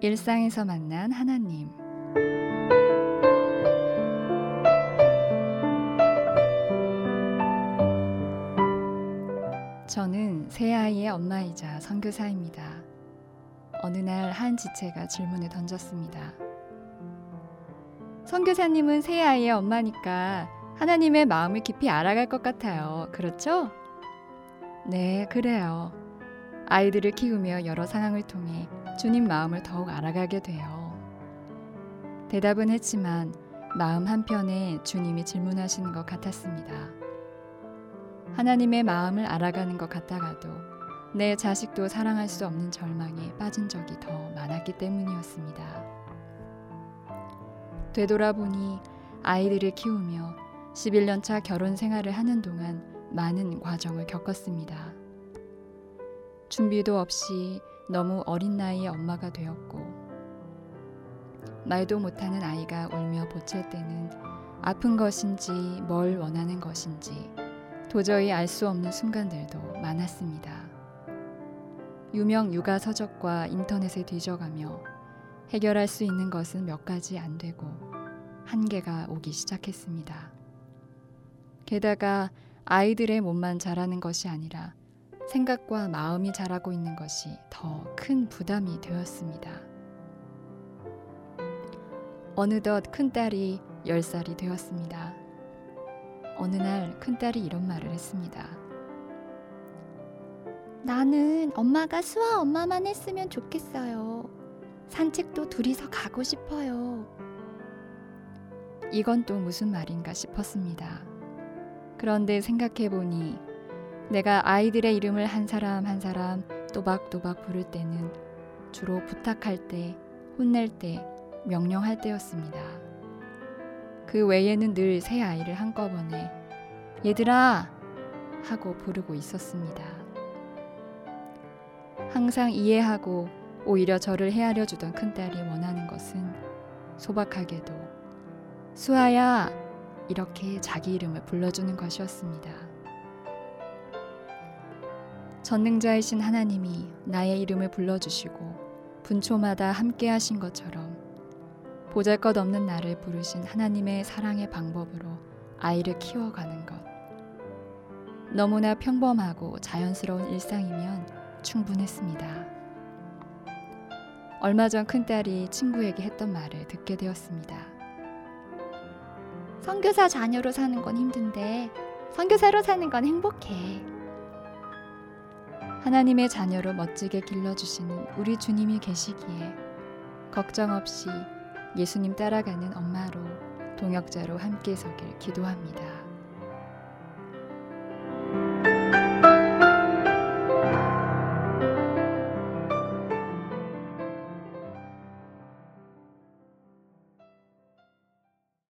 일상에서 만난 하나님. 저는 새 아이의 엄마이자 선교사입니다. 어느 날 한 지체가 질문을 던졌습니다. 선교사님은 새 아이의 엄마니까 하나님의 마음을 깊이 알아갈 것 같아요. 그렇죠? 네, 그래요. 아이들을 키우며 여러 상황을 통해 주님 마음을 더욱 알아가게 돼요. 대답은 했지만 마음 한편에 주님이 질문하시는 것 같았습니다. 하나님의 마음을 알아가는 것 같다가도 내 자식도 사랑할 수 없는 절망에 빠진 적이 더 많았기 때문이었습니다. 되돌아보니 아이들을 키우며 11년 차 결혼 생활을 하는 동안 많은 과정을 겪었습니다. 준비도 없이 너무 어린 나이에 엄마가 되었고, 말도 못하는 아이가 울며 보챌 때는 아픈 것인지 뭘 원하는 것인지 도저히 알 수 없는 순간들도 많았습니다. 유명 육아 서적과 인터넷에 뒤져가며 해결할 수 있는 것은 몇 가지 안 되고 한계가 오기 시작했습니다. 게다가 아이들의 몸만 자라는 것이 아니라 생각과 마음이 자라고 있는 것이 더 큰 부담이 되었습니다. 어느덧 큰딸이 10살이 되었습니다. 어느 날 큰딸이 이런 말을 했습니다. 나는 엄마가 수아 엄마만 했으면 좋겠어요. 산책도 둘이서 가고 싶어요. 이건 또 무슨 말인가 싶었습니다. 그런데 생각해 보니 내가 아이들의 이름을 한 사람 한 사람 또박또박 부를 때는 주로 부탁할 때, 혼낼 때, 명령할 때였습니다. 그 외에는 늘새 아이를 한꺼번에 얘들아 하고 부르고 있었습니다. 항상 이해하고 오히려 저를 헤아려 주던 큰딸이 원하는 것은 소박하게도 수아야 이렇게 자기 이름을 불러주는 것이었습니다. 전능자이신 하나님이 나의 이름을 불러주시고 분초마다 함께 하신 것처럼 보잘 것 없는 나를 부르신 하나님의 사랑의 방법으로 아이를 키워가는 것. 너무나 평범하고 자연스러운 일상이면 충분했습니다. 얼마 전 큰딸이 친구에게 했던 말을 듣게 되었습니다. 선교사 자녀로 사는 건 힘든데 선교사로 사는 건 행복해. 하나님의 자녀로 멋지게 길러주시는 우리 주님이 계시기에 걱정 없이 예수님 따라가는 엄마로 동역자로 함께 서길 기도합니다.